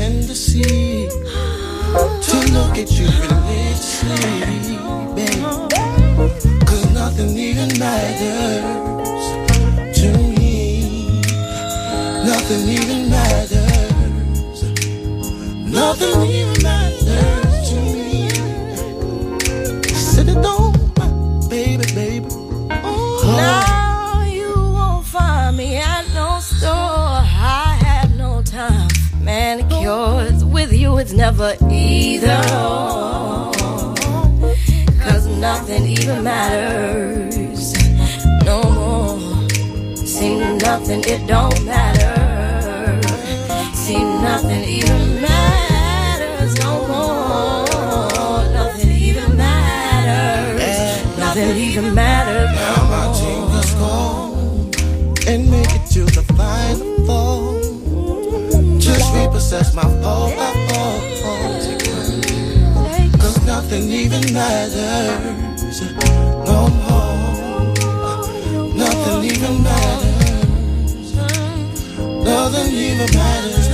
tender see. To look at you see, babe. Cause nothing even matters to me. Nothing even matters. Nothing even it's never either. Cause nothing even matters no more. See, nothing, it don't matter. See, nothing even matters no more. Nothing even matters. Nothing even matters no Now my team is gone and make it to the final four. Just repossess my pole, nothing even matters no more. Nothing even matters. Nothing even matters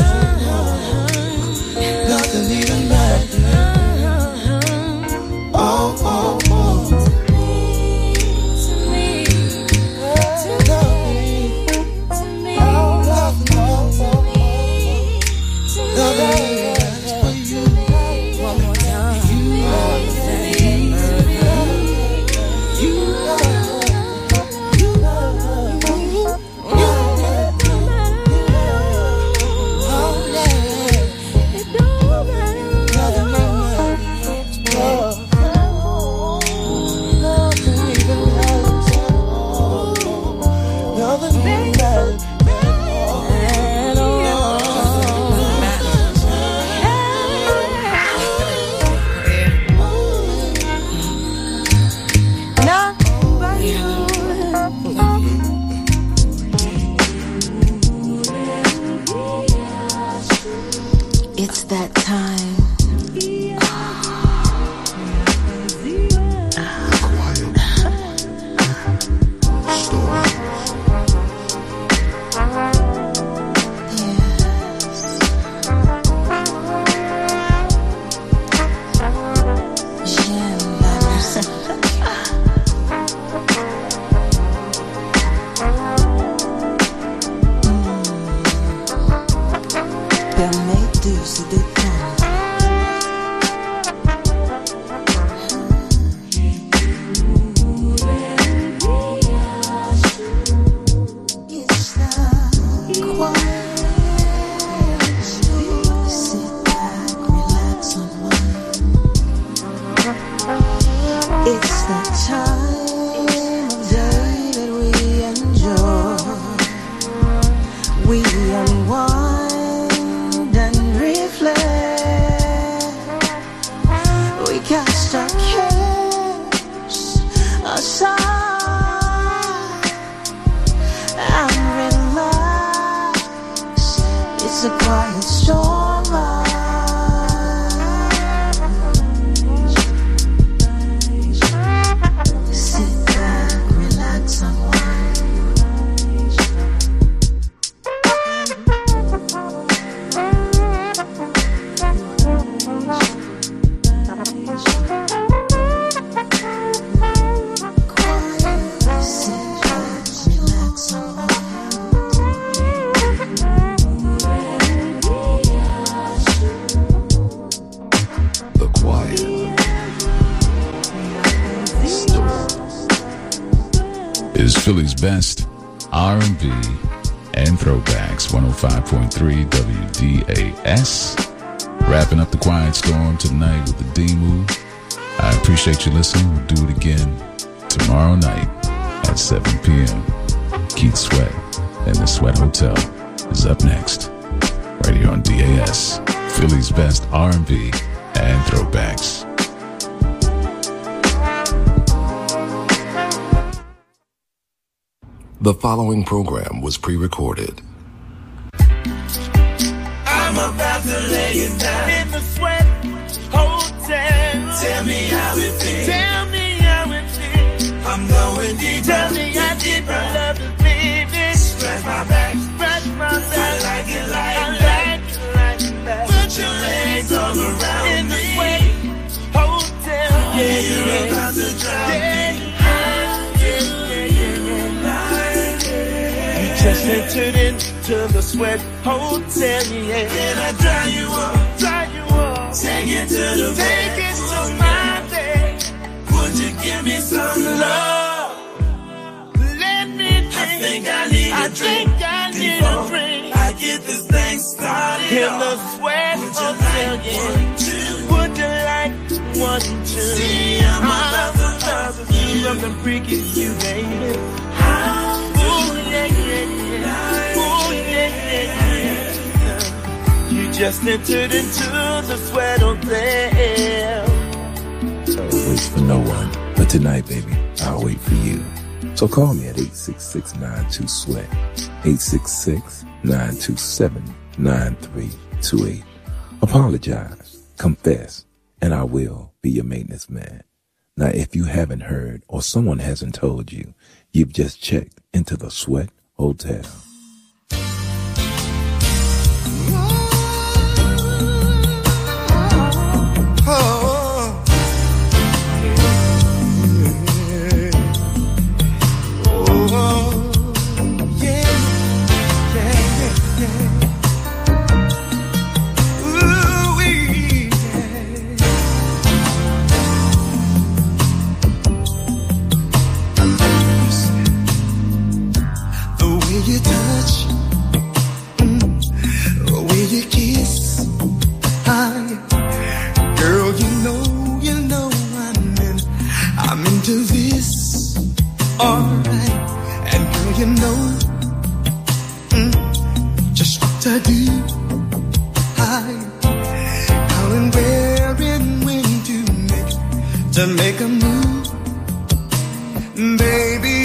a best R&B and throwbacks 105.3 WDAS. Wrapping up the Quiet Storm tonight with the D move. I appreciate you listening. We'll do it again tomorrow night at 7 p.m. Keith Sweat and the Sweat Hotel is up next. Right here on DAS. Philly's best R&B and throwbacks. The following program was pre recorded. I'm about to lay it down in the sweat hotel. Tell me how it feels. Tell me how it feels. I'm going deep. Tell me how deep I love the baby. Scratch. Scratch my back. Entered into the sweat hotel, yeah. Then I dry you up, dry you up. Take it to the Take it to my bed. Would you give me some love? Let me drink. I think I need I a drink. Think I need a drink. I get this thing started. In the sweat hotel, like yeah. Would you like one, two? See, I'm about uh-huh. to love you. Something freaky, you, baby. Just entered into the sweat on hotel. I'll wait for no one. But tonight, baby, I'll wait for you. So call me at 866-92-SWEAT. 866-927-9328. Apologize, confess, and I will be your maintenance man. Now, if you haven't heard or someone hasn't told you, you've just checked into the Sweat Hotel. to make a move, baby.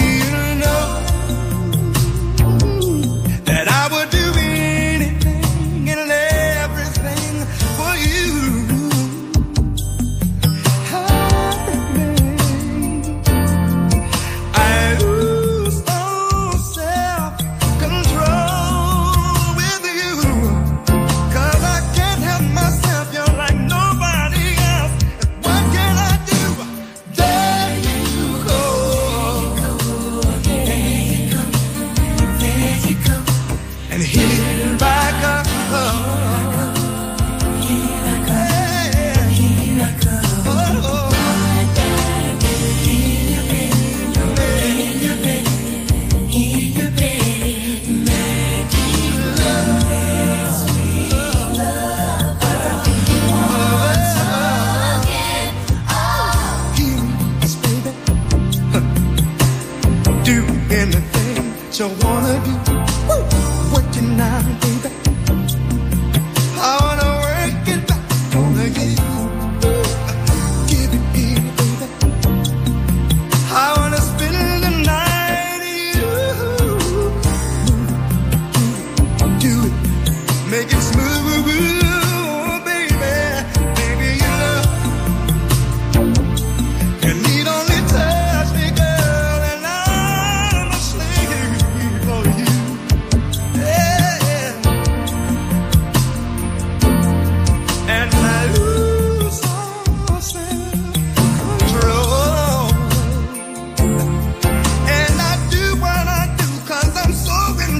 I wanna be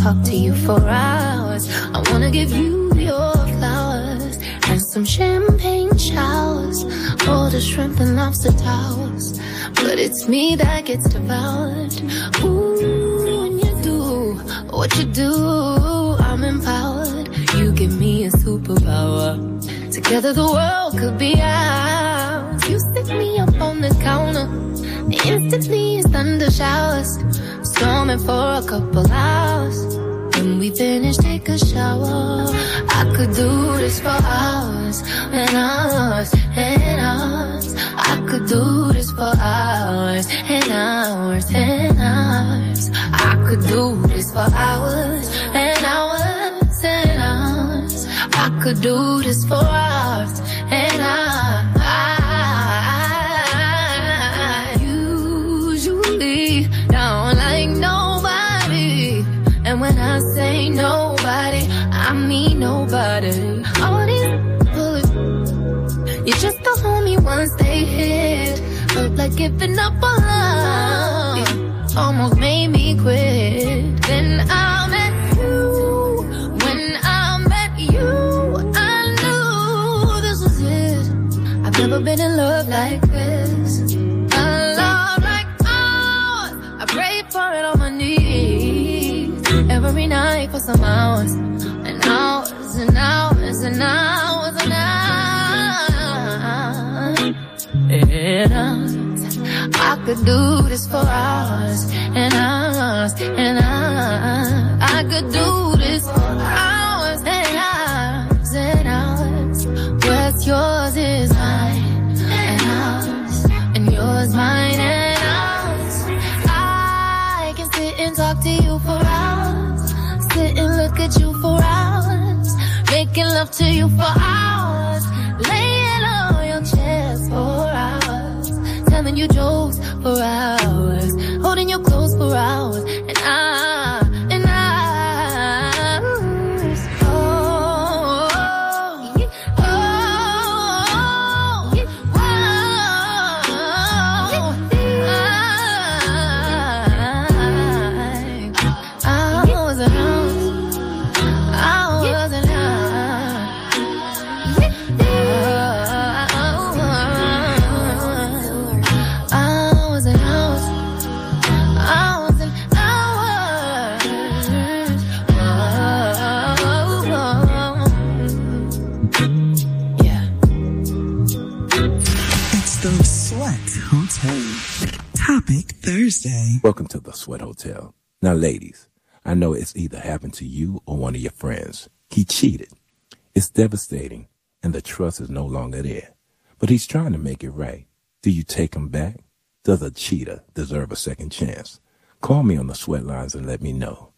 talk to you for hours. I wanna give you your flowers and some champagne showers. All the shrimp and lobster towers. But it's me that gets devoured. Ooh, when you do what you do, I'm empowered. You give me a superpower. Together the world could be ours. You stick me up on the counter. Instantly it's thunder showers. Storming for a couple hours. When we finish, take a shower. I could do this for hours and hours and hours. I could do this for hours and hours and hours. I could do this for hours and hours and hours. I could do this for hours and hours. Say nobody, I mean nobody. All these bullets, you just the homie once they hit. Felt like giving up on love. Almost made me quit. Then I met you. When I met you, I knew this was it. I've never been in love like this. For some hours. And hours and hours and hours and hours. And hours. I could do this for hours and hours and hours. I could do this for hours and hours and hours. What's yours is mine and ours, and yours mine love to you for hours, laying on your chest for hours, telling you jokes for hours, holding you close for hours, Welcome to the Sweat Hotel. Now, ladies, I know it's either happened to you or one of your friends. He cheated. It's devastating, and the trust is no longer there. But he's trying to make it right. Do you take him back? Does a cheater deserve a second chance? Call me on the sweat lines and let me know.